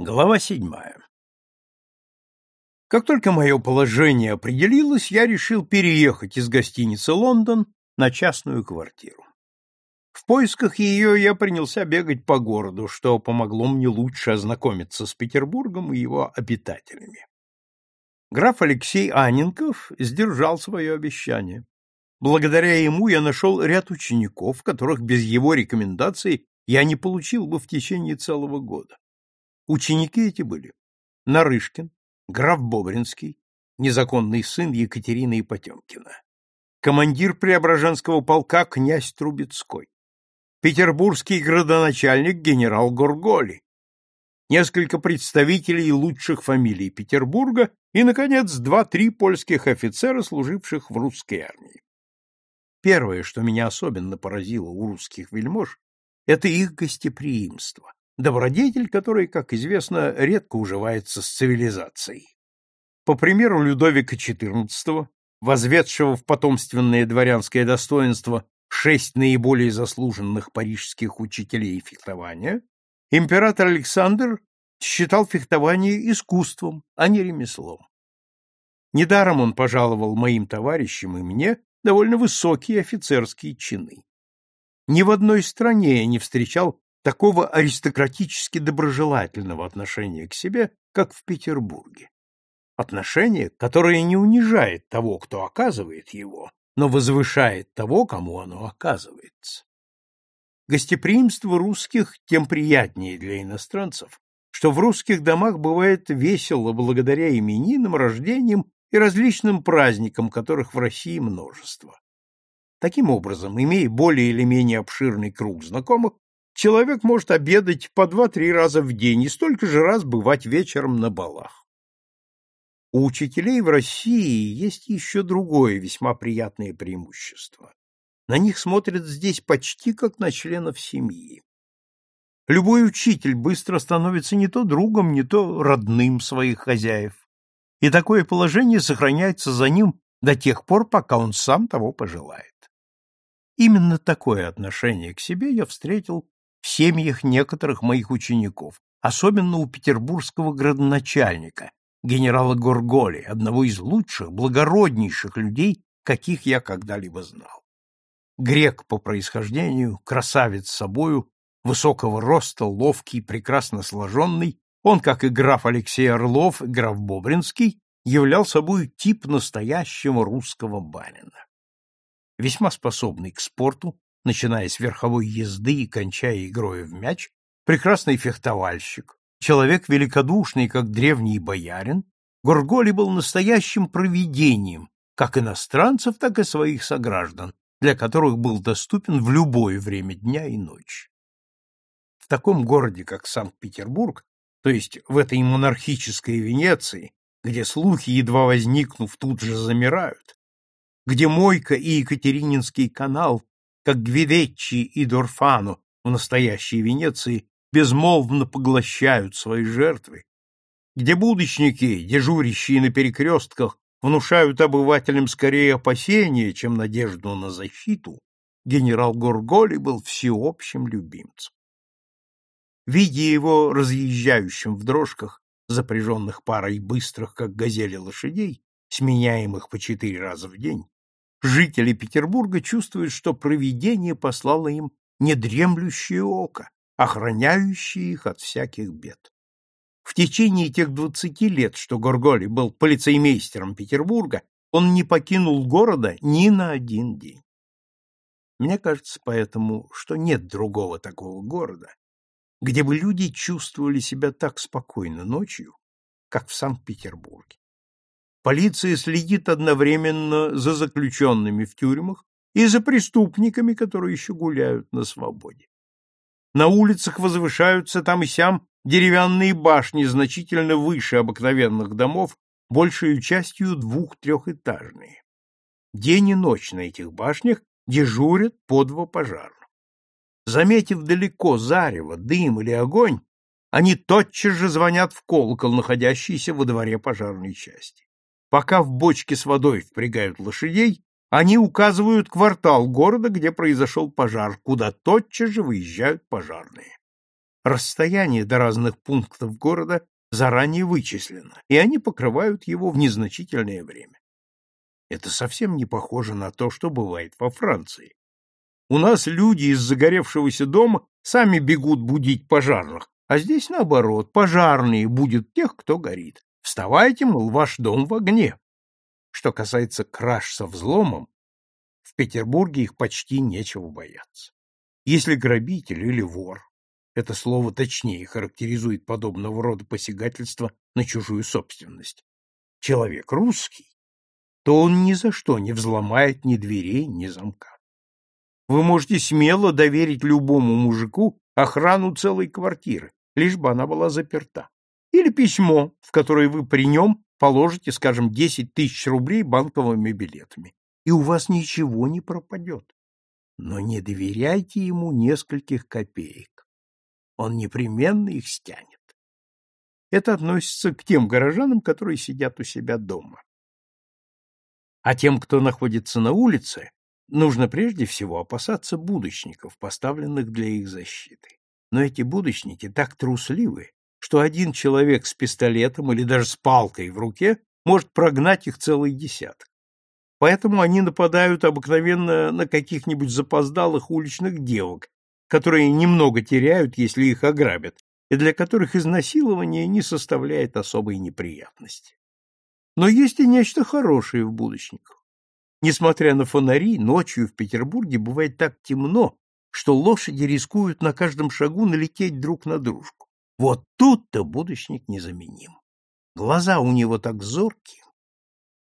Глава седьмая Как только мое положение определилось, я решил переехать из гостиницы «Лондон» на частную квартиру. В поисках ее я принялся бегать по городу, что помогло мне лучше ознакомиться с Петербургом и его обитателями. Граф Алексей Аненков сдержал свое обещание. Благодаря ему я нашел ряд учеников, которых без его рекомендаций я не получил бы в течение целого года. Ученики эти были Нарышкин, граф Бобринский, незаконный сын Екатерины Потемкина, командир Преображенского полка князь Трубецкой, петербургский градоначальник генерал Горголи, несколько представителей лучших фамилий Петербурга и, наконец, два-три польских офицера, служивших в русской армии. Первое, что меня особенно поразило у русских вельмож, это их гостеприимство добродетель, который, как известно, редко уживается с цивилизацией. По примеру Людовика XIV, возведшего в потомственное дворянское достоинство шесть наиболее заслуженных парижских учителей фехтования, император Александр считал фехтование искусством, а не ремеслом. Недаром он пожаловал моим товарищам и мне довольно высокие офицерские чины. Ни в одной стране я не встречал такого аристократически доброжелательного отношения к себе, как в Петербурге. Отношение, которое не унижает того, кто оказывает его, но возвышает того, кому оно оказывается. Гостеприимство русских тем приятнее для иностранцев, что в русских домах бывает весело благодаря именинам, рождениям и различным праздникам, которых в России множество. Таким образом, имея более или менее обширный круг знакомых, человек может обедать по два-три раза в день и столько же раз бывать вечером на балах. У учителей в России есть еще другое весьма приятное преимущество. На них смотрят здесь почти как на членов семьи. Любой учитель быстро становится не то другом, не то родным своих хозяев, и такое положение сохраняется за ним до тех пор, пока он сам того пожелает. Именно такое отношение к себе я встретил в семьях некоторых моих учеников, особенно у петербургского градоначальника, генерала Горголи, одного из лучших, благороднейших людей, каких я когда-либо знал. Грек по происхождению, красавец собою, высокого роста, ловкий, прекрасно сложенный, он, как и граф Алексей Орлов граф Бобринский, являл собой тип настоящего русского барина. Весьма способный к спорту, начиная с верховой езды и кончая игрой в мяч, прекрасный фехтовальщик, человек великодушный, как древний боярин, Горголи был настоящим провидением как иностранцев, так и своих сограждан, для которых был доступен в любое время дня и ночи. В таком городе, как Санкт-Петербург, то есть в этой монархической Венеции, где слухи, едва возникнув, тут же замирают, где Мойка и Екатерининский канал как Гвидеччи и Дорфану в настоящей Венеции безмолвно поглощают свои жертвы, где будочники, дежурящие на перекрестках, внушают обывателям скорее опасения, чем надежду на защиту, генерал Горголи был всеобщим любимцем. Видя его разъезжающим в дрожках, запряженных парой быстрых, как газели лошадей, сменяемых по четыре раза в день, жители Петербурга чувствуют, что провидение послало им недремлющее око, охраняющее их от всяких бед. В течение тех двадцати лет, что Горголи был полицеймейстером Петербурга, он не покинул города ни на один день. Мне кажется поэтому, что нет другого такого города, где бы люди чувствовали себя так спокойно ночью, как в Санкт-Петербурге. Полиция следит одновременно за заключенными в тюрьмах и за преступниками, которые еще гуляют на свободе. На улицах возвышаются там и сям деревянные башни значительно выше обыкновенных домов, большей частью двух-трехэтажные. День и ночь на этих башнях дежурят по два пожарных. Заметив далеко зарево, дым или огонь, они тотчас же звонят в колокол, находящийся во дворе пожарной части. Пока в бочке с водой впрягают лошадей, они указывают квартал города, где произошел пожар, куда тотчас же выезжают пожарные. Расстояние до разных пунктов города заранее вычислено, и они покрывают его в незначительное время. Это совсем не похоже на то, что бывает во Франции. У нас люди из загоревшегося дома сами бегут будить пожарных, а здесь, наоборот, пожарные будут тех, кто горит. Вставайте, мол, ваш дом в огне. Что касается краж со взломом, в Петербурге их почти нечего бояться. Если грабитель или вор, это слово точнее характеризует подобного рода посягательство на чужую собственность, человек русский, то он ни за что не взломает ни дверей, ни замка. Вы можете смело доверить любому мужику охрану целой квартиры, лишь бы она была заперта. Или письмо, в которое вы при нем положите, скажем, 10 тысяч рублей банковыми билетами, и у вас ничего не пропадет. Но не доверяйте ему нескольких копеек. Он непременно их стянет. Это относится к тем горожанам, которые сидят у себя дома. А тем, кто находится на улице, нужно прежде всего опасаться будущников, поставленных для их защиты. Но эти будущники так трусливы, что один человек с пистолетом или даже с палкой в руке может прогнать их целый десяток. Поэтому они нападают обыкновенно на каких-нибудь запоздалых уличных девок, которые немного теряют, если их ограбят, и для которых изнасилование не составляет особой неприятности. Но есть и нечто хорошее в будущниках. Несмотря на фонари, ночью в Петербурге бывает так темно, что лошади рискуют на каждом шагу налететь друг на дружку. Вот тут-то будущник незаменим. Глаза у него так зоркие,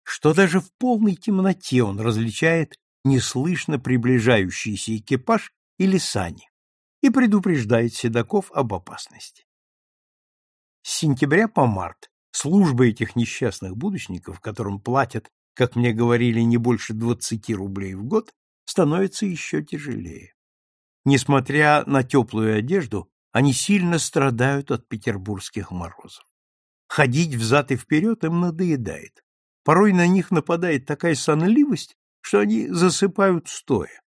что даже в полной темноте он различает неслышно приближающийся экипаж или сани и предупреждает седаков об опасности. С сентября по март служба этих несчастных будущников, которым платят как мне говорили, не больше двадцати рублей в год, становится еще тяжелее. Несмотря на теплую одежду, они сильно страдают от петербургских морозов. Ходить взад и вперед им надоедает. Порой на них нападает такая сонливость, что они засыпают стоя.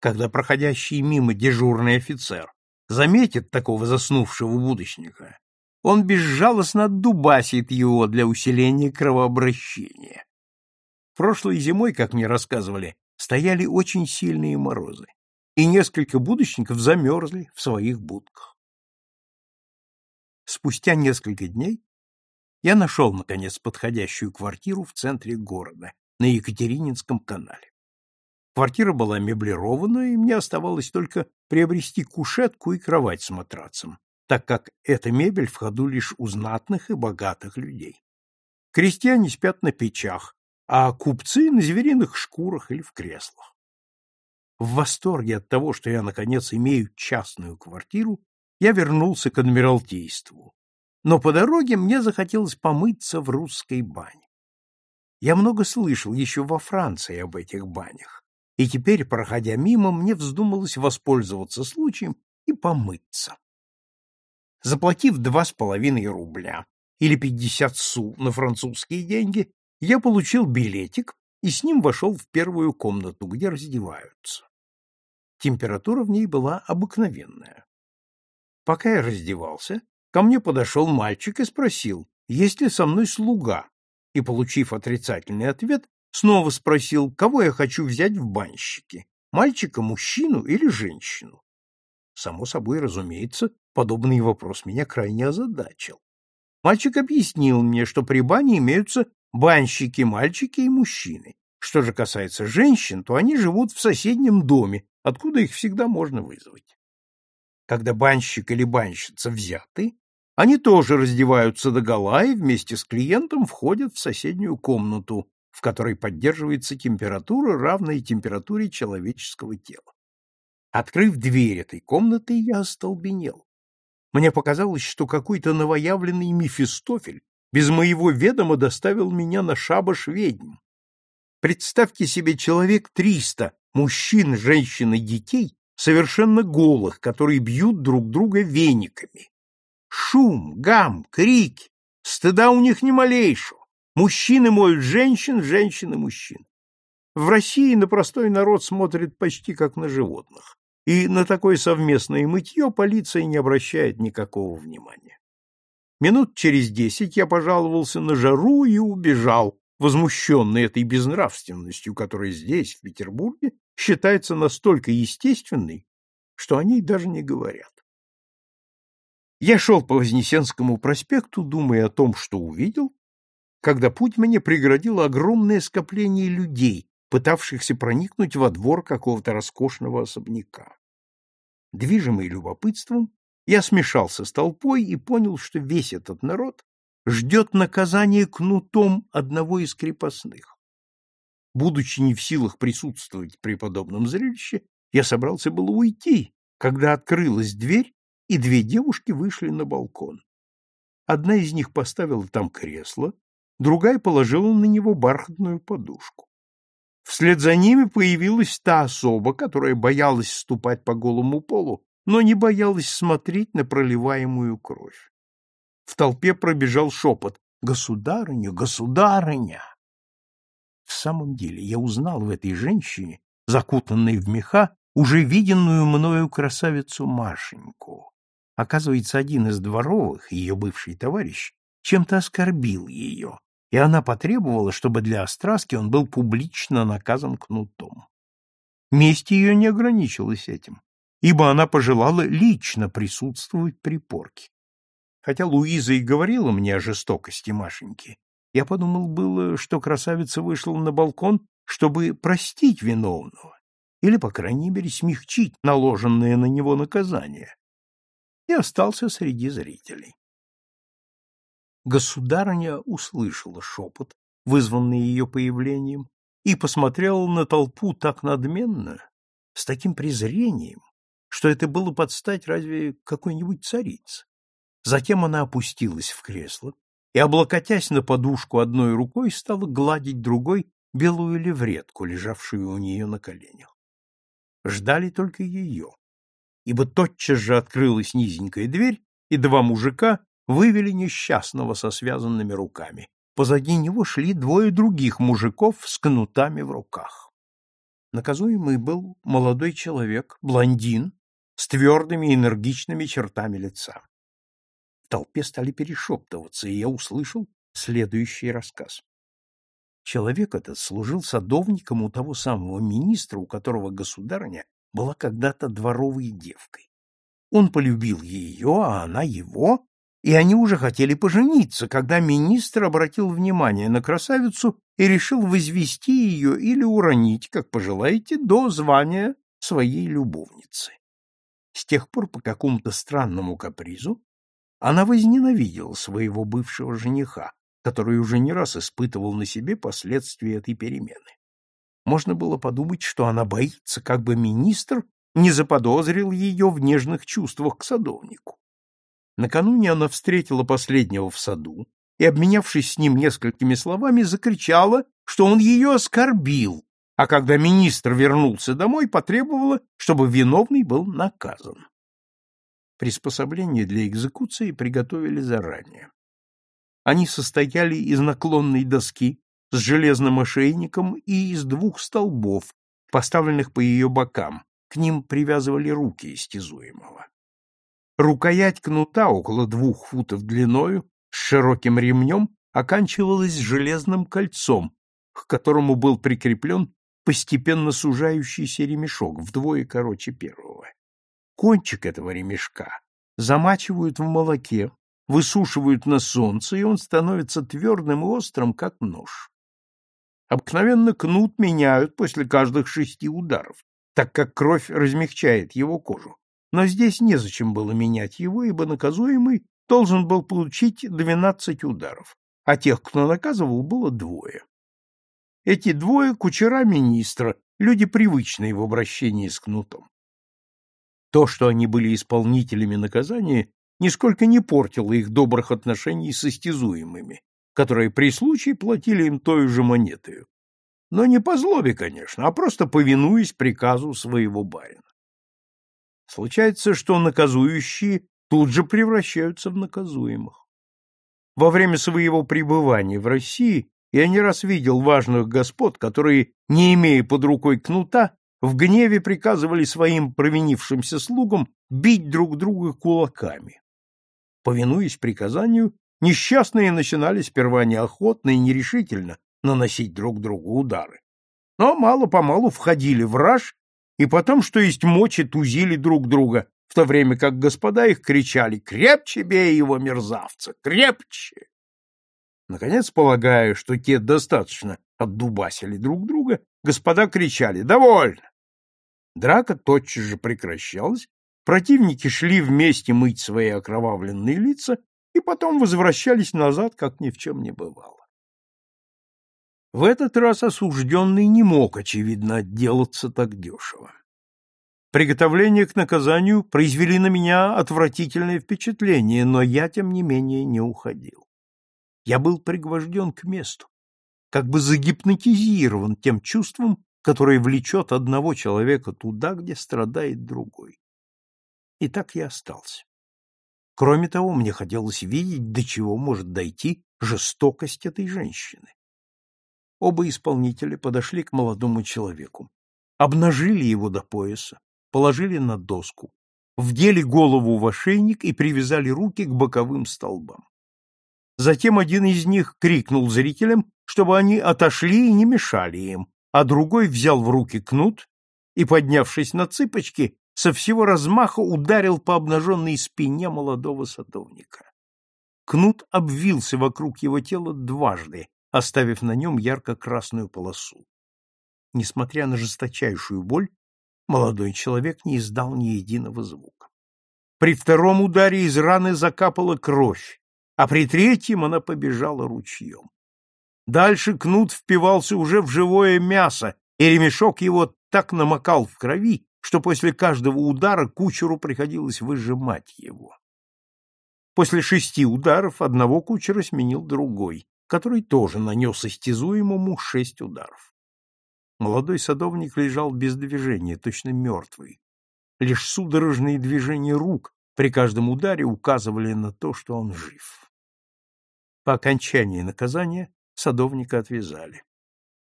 Когда проходящий мимо дежурный офицер заметит такого заснувшего будущника, он безжалостно отдубасит его для усиления кровообращения. Прошлой зимой, как мне рассказывали, стояли очень сильные морозы, и несколько будущников замерзли в своих будках. Спустя несколько дней я нашел, наконец, подходящую квартиру в центре города, на Екатерининском канале. Квартира была меблирована, и мне оставалось только приобрести кушетку и кровать с матрацем, так как эта мебель в ходу лишь у знатных и богатых людей. Крестьяне спят на печах, а купцы на звериных шкурах или в креслах. В восторге от того, что я, наконец, имею частную квартиру, я вернулся к Адмиралтейству. Но по дороге мне захотелось помыться в русской бане. Я много слышал еще во Франции об этих банях, и теперь, проходя мимо, мне вздумалось воспользоваться случаем и помыться. Заплатив два с половиной рубля или пятьдесят су на французские деньги, я получил билетик и с ним вошел в первую комнату, где раздеваются. Температура в ней была обыкновенная. Пока я раздевался, ко мне подошел мальчик и спросил, есть ли со мной слуга, и, получив отрицательный ответ, снова спросил, кого я хочу взять в банщики, мальчика, мужчину или женщину. Само собой, разумеется, подобный вопрос меня крайне озадачил. Мальчик объяснил мне, что при бане имеются банщики, мальчики и мужчины. Что же касается женщин, то они живут в соседнем доме, откуда их всегда можно вызвать. Когда банщик или банщица взяты, они тоже раздеваются догола и вместе с клиентом входят в соседнюю комнату, в которой поддерживается температура, равная температуре человеческого тела. Открыв дверь этой комнаты, я остолбенел. Мне показалось, что какой-то новоявленный Мефистофель без моего ведома доставил меня на шабаш ведьм. Представьте себе человек триста, мужчин, женщин и детей, совершенно голых, которые бьют друг друга вениками. Шум, гам, крики, стыда у них ни малейшего. Мужчины моют женщин, женщины мужчин. В России на простой народ смотрят почти как на животных. и на такое совместное мытье полиция не обращает никакого внимания. Минут через десять я пожаловался на жару и убежал, возмущенный этой безнравственностью, которая здесь, в Петербурге, считается настолько естественной, что о ней даже не говорят. Я шел по Вознесенскому проспекту, думая о том, что увидел, когда путь мне преградило огромное скопление людей, пытавшихся проникнуть во двор какого-то роскошного особняка. Движимый любопытством, я смешался с толпой и понял, что весь этот народ ждет наказания кнутом одного из крепостных. Будучи не в силах присутствовать при подобном зрелище, я собрался было уйти, когда открылась дверь, и две девушки вышли на балкон. Одна из них поставила там кресло, другая положила на него бархатную подушку. Вслед за ними появилась та особа, которая боялась ступать по голому полу, но не боялась смотреть на проливаемую кровь. В толпе пробежал шепот «Государыня, государыня!». В самом деле я узнал в этой женщине, закутанной в меха, уже виденную мною красавицу Машеньку. Оказывается, один из дворовых, ее бывший товарищ, чем-то оскорбил ее, и она потребовала, чтобы для остраски он был публично наказан кнутом. Месть ее не ограничилась этим, ибо она пожелала лично присутствовать при порке. Хотя Луиза и говорила мне о жестокости Машеньки, я подумал было, что красавица вышла на балкон, чтобы простить виновного, или, по крайней мере, смягчить наложенное на него наказание, и остался среди зрителей. Государыня услышала шепот, вызванный ее появлением, и посмотрела на толпу так надменно, с таким презрением, что это было под стать разве какой-нибудь царице. Затем она опустилась в кресло и, облокотясь на подушку одной рукой, стала гладить другой белую левретку, лежавшую у нее на коленях. Ждали только ее, ибо тотчас же открылась низенькая дверь, и два мужика вывели несчастного со связанными руками. Позади него шли двое других мужиков с кнутами в руках. Наказуемый был молодой человек, блондин, с твердыми энергичными чертами лица. В толпе стали перешептываться, и я услышал следующий рассказ. Человек этот служил садовником у того самого министра, у которого государыня была когда-то дворовой девкой. Он полюбил ее, а она его, и они уже хотели пожениться, когда министр обратил внимание на красавицу и решил возвести ее или уронить, как пожелаете, до звания своей любовницы. С тех пор по какому-то странному капризу она возненавидела своего бывшего жениха, который уже не раз испытывал на себе последствия этой перемены. Можно было подумать, что она боится, как бы министр не заподозрил ее в нежных чувствах к садовнику. Накануне она встретила последнего в саду и, обменявшись с ним несколькими словами, закричала, что он ее оскорбил, а когда министр вернулся домой, потребовала, чтобы виновный был наказан. Приспособления для экзекуции приготовили заранее. Они состояли из наклонной доски с железным ошейником и из двух столбов, поставленных по ее бокам, к ним привязывали руки истязуемого. Рукоять кнута около двух футов длиною, с широким ремнем, оканчивалась железным кольцом, к которому был прикреплен постепенно сужающийся ремешок, вдвое короче первого. Кончик этого ремешка замачивают в молоке, высушивают на солнце, и он становится твердым и острым, как нож. Обыкновенно кнут меняют после каждых шести ударов, так как кровь размягчает его кожу. Но здесь незачем было менять его, ибо наказуемый должен был получить двенадцать ударов, а тех, кто наказывал, было двое. Эти двое — кучера министра, люди привычные в обращении с кнутом. То, что они были исполнителями наказания, нисколько не портило их добрых отношений с истязуемыми, которые при случае платили им той же монетою. Но не по злобе, конечно, а просто повинуясь приказу своего барина. Случается, что наказующие тут же превращаются в наказуемых. Во время своего пребывания в России я не раз видел важных господ, которые, не имея под рукой кнута, в гневе приказывали своим провинившимся слугам бить друг друга кулаками. Повинуясь приказанию, несчастные начинали сперва неохотно и нерешительно наносить друг другу удары, но мало-помалу входили в раж и потом, что есть мочи, тузили друг друга, в то время как господа их кричали «Крепче бей его, мерзавца! Крепче!» Наконец, полагая, что те достаточно отдубасили друг друга, господа кричали «Довольно!» Драка тотчас же прекращалась, противники шли вместе мыть свои окровавленные лица и потом возвращались назад, как ни в чем не бывало. В этот раз осужденный не мог, очевидно, отделаться так дешево. Приготовления к наказанию произвели на меня отвратительное впечатление, но я, тем не менее, не уходил. Я был пригвожден к месту, как бы загипнотизирован тем чувством, которое влечет одного человека туда, где страдает другой. И так я остался. Кроме того, мне хотелось видеть, до чего может дойти жестокость этой женщины. Оба исполнителя подошли к молодому человеку, обнажили его до пояса, положили на доску, вдели голову в ошейник и привязали руки к боковым столбам. Затем один из них крикнул зрителям, чтобы они отошли и не мешали им, а другой взял в руки кнут и, поднявшись на цыпочки, со всего размаха ударил по обнаженной спине молодого садовника. Кнут обвился вокруг его тела дважды, оставив на нем ярко-красную полосу. Несмотря на жесточайшую боль, молодой человек не издал ни единого звука. При втором ударе из раны закапала кровь, а при третьем она побежала ручьем. Дальше кнут впивался уже в живое мясо, и ремешок его так намокал в крови, что после каждого удара кучеру приходилось выжимать его. После шести ударов одного кучера сменил другой, который тоже нанес истязуемому шесть ударов. Молодой садовник лежал без движения, точно мертвый. Лишь судорожные движения рук при каждом ударе указывали на то, что он жив. По окончании наказания садовника отвязали.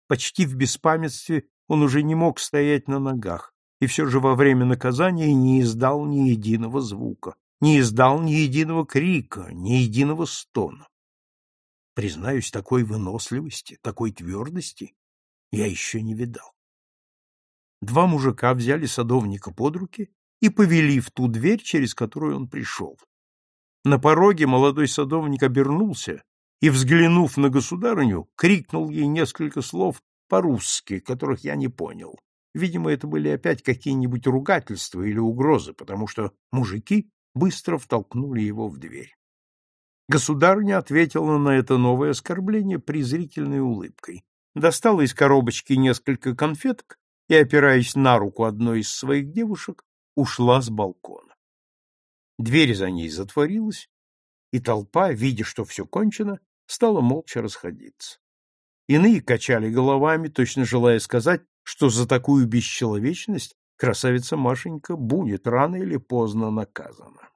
Почти в беспамятстве он уже не мог стоять на ногах, и все же во время наказания не издал ни единого звука, не издал ни единого крика, ни единого стона. Признаюсь, такой выносливости, такой твердости я еще не видал. Два мужика взяли садовника под руки и повели в ту дверь, через которую он пришел. На пороге молодой садовник обернулся и, взглянув на государыню, крикнул ей несколько слов по-русски, которых я не понял. Видимо, это были опять какие-нибудь ругательства или угрозы, потому что мужики быстро втолкнули его в дверь. Государыня ответила на это новое оскорбление презрительной улыбкой, достала из коробочки несколько конфеток и, опираясь на руку одной из своих девушек, ушла с балкона. Дверь за ней затворилась, и толпа, видя, что все кончено, стала молча расходиться. Иные качали головами, точно желая сказать, что за такую бесчеловечность красавица Машенька будет рано или поздно наказана.